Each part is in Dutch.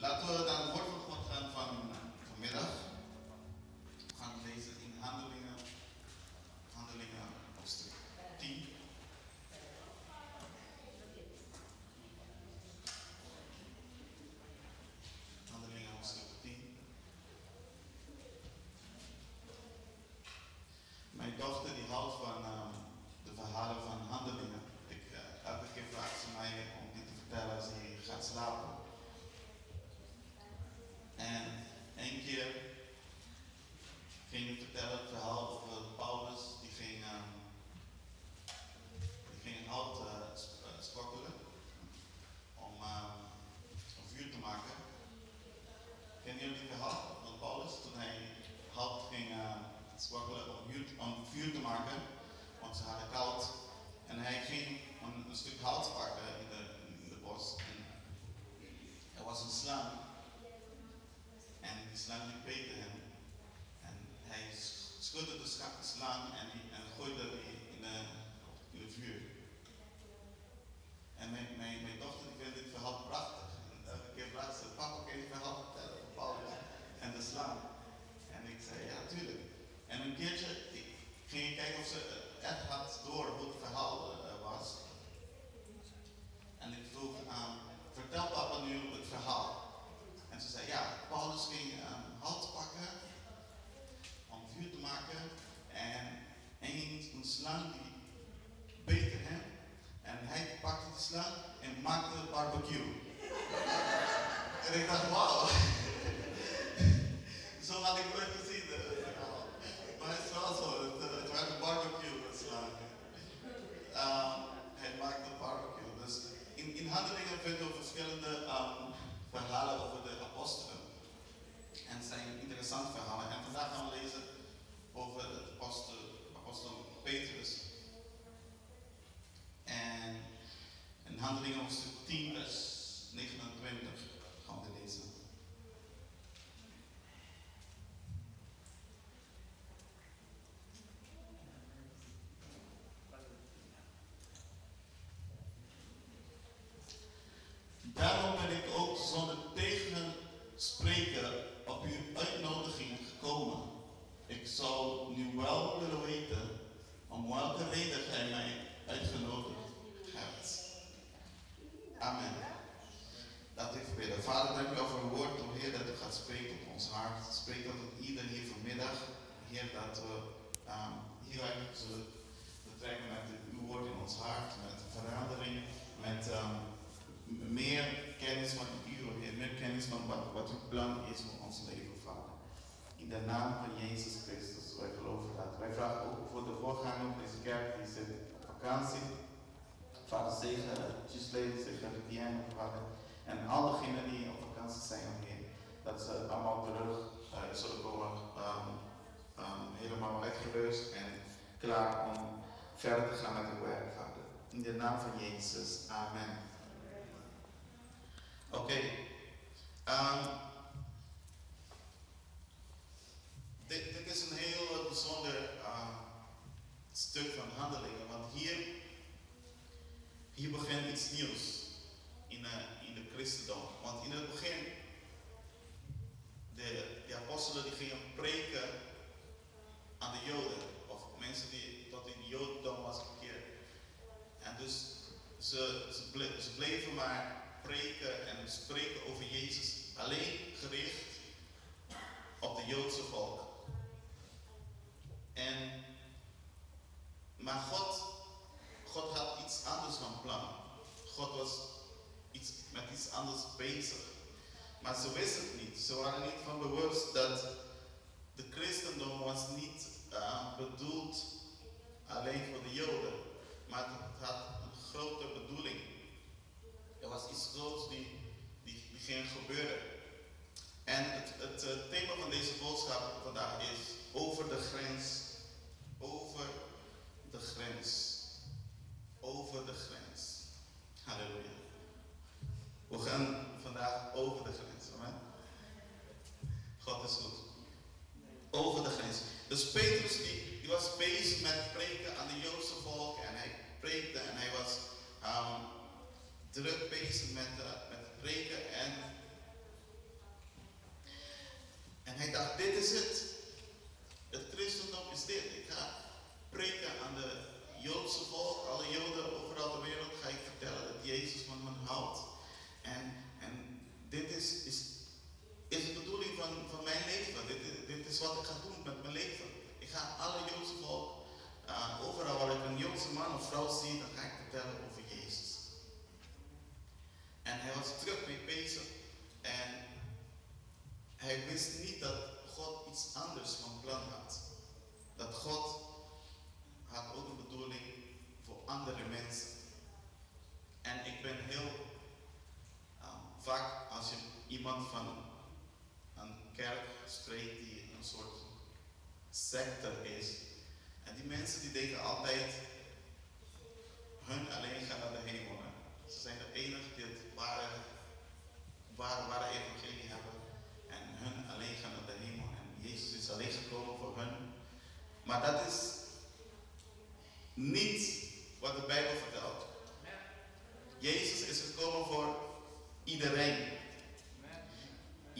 Laten we naar het woord van God gaan van vanmiddag. We gaan lezen in Handelingen, Handelingen hoofdstuk 10. Handelingen hoofdstuk 10. Mijn dochter die houdt van ehm, de verhalen van handelingen. Ik, eh, elke keer vraagt ze mij om die te vertellen als hij gaat slapen. En één keer ging ik vertellen het verhaal over Paulus, die ging, ehm, die ging hout uh, sp- eh, sprokkelen om ehm, een vuur te maken. Kennen jullie het verhaal van Paulus toen hij hout ging uh, sprokkelen om, vuur- om vuur te maken? Want ze hadden koud. En hij ging een, een stuk hout pakken in de, in de bos. En er was een slang. En die slang die hem. En hij sch- schudde de slang en, en gooide die in de, het vuur. En mijn, dochter die vindt dit verhaal prachtig. En elke keer vraagt ze, papa kan je het verhaal vertellen van Paulus en de slang? En ik zei, ja tuurlijk. En een keertje ik, ging kijken of ze eh, echt had door hoe het verhaal eh, was. En ik vroeg aan, vertel papa nu het verhaal. En ze zei, ja, Paulus ging um, hout pakken om vuur te maken. En een, een slang die beette hem. En hij pakte de slang en maakte barbecue. en ik dacht, wauw. zo had ik nooit gezien. eh. Maar het is wel zo, het, eh, het werd een barbecue slang. Ehm, hij maakte barbecue. Dus in, in handelingen vinden we verschillende ehm, verhalen over de apostelen. En zijn interessante verhalen. En vandaag gaan we lezen over de apostel, apostel Petrus. En in handelingen hoofdstuk 10 vers 29 gaan we lezen. Daarom ben ik ook zonder tegenspreken op uw uitnodiging gekomen. Ik zou nu wel willen weten om welke reden gij mij uitgenodigd hebt. Amen. Laten we even bidden. Vader, dank u wel voor uw woord, o Heer, dat u gaat spreken tot ons hart. Spreek tot ieder hier vanmiddag. Heer, dat we um, hieruit zullen betrekken met uw woord in ons hart, met verandering, met ehm, meer kennis van u, o Heer, meer kennis van wat, wat uw plan is voor ons leven, Vader. In de naam van Jezus Christus, wij geloven dat. Wij vragen ook voor deze kerk, die zit op vakantie. Vader, zegen Gisley, zegen Diane, Vader. En allegenen die op vakantie zijn, o Heer, dat ze allemaal terug eh, zullen komen, ehm, ehm, helemaal uitgerust en klaar om verder te gaan met hun werk, Vader. In de naam van Jezus, Amen. Oké. ehm, dit, dit is een heel eh, bijzonder stuk van handelingen, want hier, hier begint iets nieuws in, eh, in de christendom. Want in het begin, de, de apostelen die gingen preken aan de Joden, of mensen die tot in het Jodendom was gekeerd. En dus ze, ze, ze bleven maar preken en spreken over Jezus, alleen gericht op de Joodse volk. En, maar God, God had iets anders van plan. God was iets, met iets anders bezig. Maar ze wisten het niet. Ze waren niet van bewust dat de christendom was niet uh, bedoeld alleen voor de Joden. Maar het had een grote bedoeling. Er was iets groots die, die, ging gebeuren. En het, het uh, thema van deze boodschap vandaag is over de grens. Over de grens. Over de grens. Halleluja. We gaan vandaag over de grens. Amen. God is goed. Over de grens. Dus Petrus die, was bezig met preken aan de Joodse volk. En hij preekte en hij was ehm, druk bezig met, uh, met preken. En, en hij dacht, dit is het. Het christendom is dit. Ik ga preken aan de Joodse volk, alle Joden overal ter wereld, ga ik vertellen dat Jezus van hen houdt.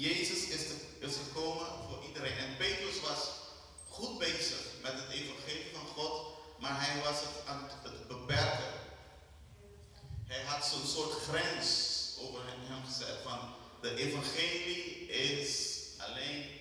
Jezus is, is gekomen voor iedereen. En Petrus was goed bezig met het evangelie van God, maar hij was het aan het beperken. Hij had zo'n soort grens over hem gezet van de evangelie is alleen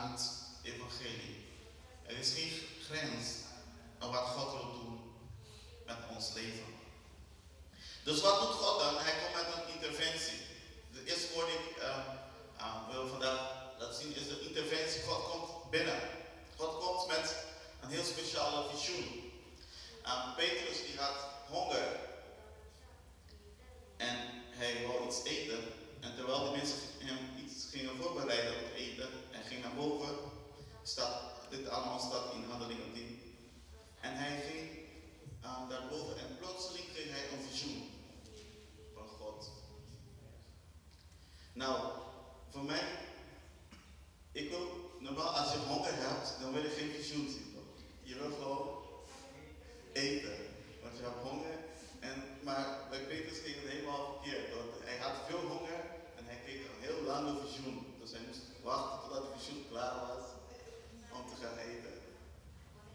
aan het evangelie. Er is geen grens aan wat God wil doen met ons leven. Dus wat doet God dan? Hij komt met een interventie. De eerste woord ik ehm, ehm, wil vandaag laten zien is de interventie. God komt binnen. God komt met een heel speciale visioen. Uh, Petrus die had honger en hij wou iets eten. En terwijl de mensen hem iets gingen voorbereiden op eten, ging naar boven, staat, dit allemaal staat in handelingen 10. En hij ging ehm, daarboven en plotseling kreeg hij een visioen van God. Nou, voor mij, ik wil, normaal als je honger hebt, dan wil je geen visioen zien. Je wil gewoon eten, want je hebt honger. En, maar bij Petrus ging het helemaal verkeerd, hij had veel honger en hij kreeg een heel lange visioen. Dus hij moest wachten totdat de visioen klaar was om te gaan eten.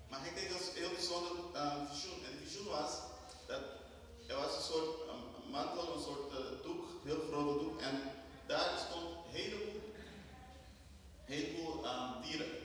Maar ik denk dat het heel bijzonder uh, visioen. En het visioen was dat er was een soort mantel, een soort uh, doek, heel grote doek. En daar stond een heleboel, heleboel eh, dieren.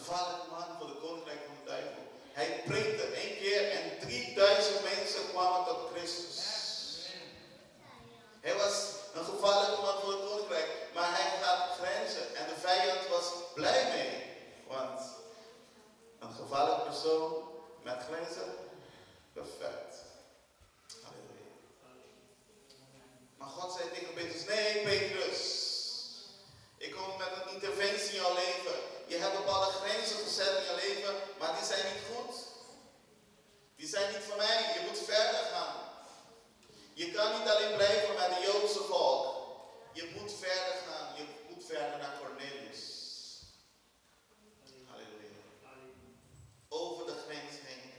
gevaarlijk man voor de koninkrijk van de duivel. Hij preekte één keer en 3000 mensen kwamen tot Christus. Hij was een gevaarlijk man voor het koninkrijk, maar hij gaat grenzen en de vijand was blij mee. Want een gevaarlijk persoon met grenzen, perfect. Halleluja. Maar God zei tegen Petrus, nee Petrus, ik kom met een interventie in jouw leven. Je hebt bepaalde grenzen gezet in je leven, maar die zijn niet goed. Die zijn niet voor mij. Je moet verder gaan. Je kan niet alleen blijven met de Joodse volk. Je moet verder gaan. Je moet verder naar Cornelius. Halleluja. Over de grens heen.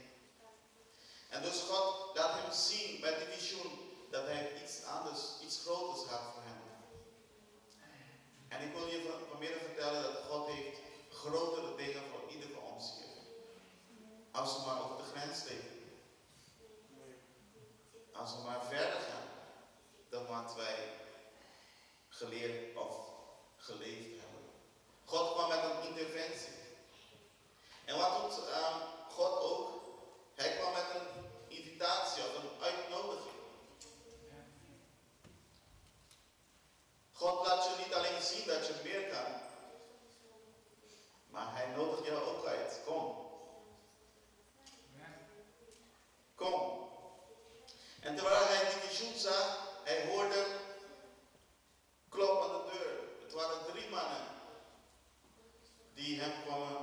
En dus God laat hem zien met die visioen dat hij iets anders, iets groters gaat voor hem. En ik wil je vanmiddag vertellen dat God heeft grotere dingen voor ieder van ons hier. Als we maar over de grens steken. Als we maar verder gaan dan wat wij geleerd of geleefd hebben. God kwam met een interventie. En wat doet ehm, God ook? Hij kwam met een invitatie of een uitnodiging. God laat je niet alleen zien dat je meer kan, maar hij nodigt jou ook uit. Kom. Kom. En terwijl hij die visioen zag, hij hoorde klop aan de deur. Het waren drie mannen die hem kwamen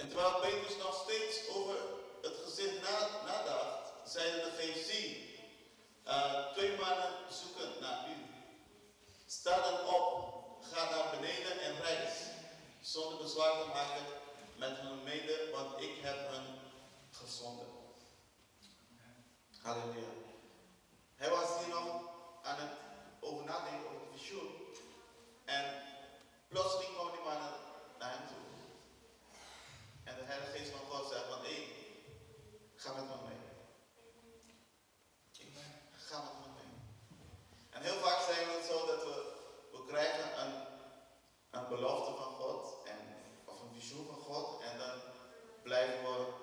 En terwijl Petrus nog steeds over het gezicht nadacht, zeiden de GC. uh, twee mannen zoeken naar u. Sta dan op, ga naar beneden en reis, zonder bezwaar te maken met hun mede, want ik heb hun gezonden. Halleluja. Hij was hier nog aan het over nadenken over het visioen. En plotseling kwam die mannen naar hem toe. En de Heilige Geest van God zegt van, hé, ga met me mee. Ik ga met me mee. En heel vaak zijn we het zo dat we, we krijgen een, een belofte van God, en, of een visioen van God, en dan blijven we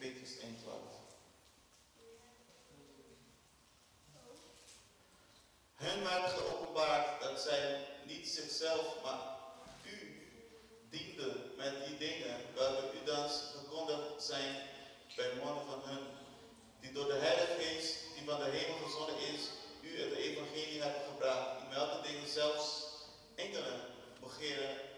Hun 1, 12. Werd geopenbaard dat zij niet zichzelf, maar u dienden met die dingen welke u dan gekondigd zijn bij mannen van hun die door de Heilige Geest, die van de hemel gezonden is, u het evangelie hebben gebracht, die welke dingen zelfs engelen begeren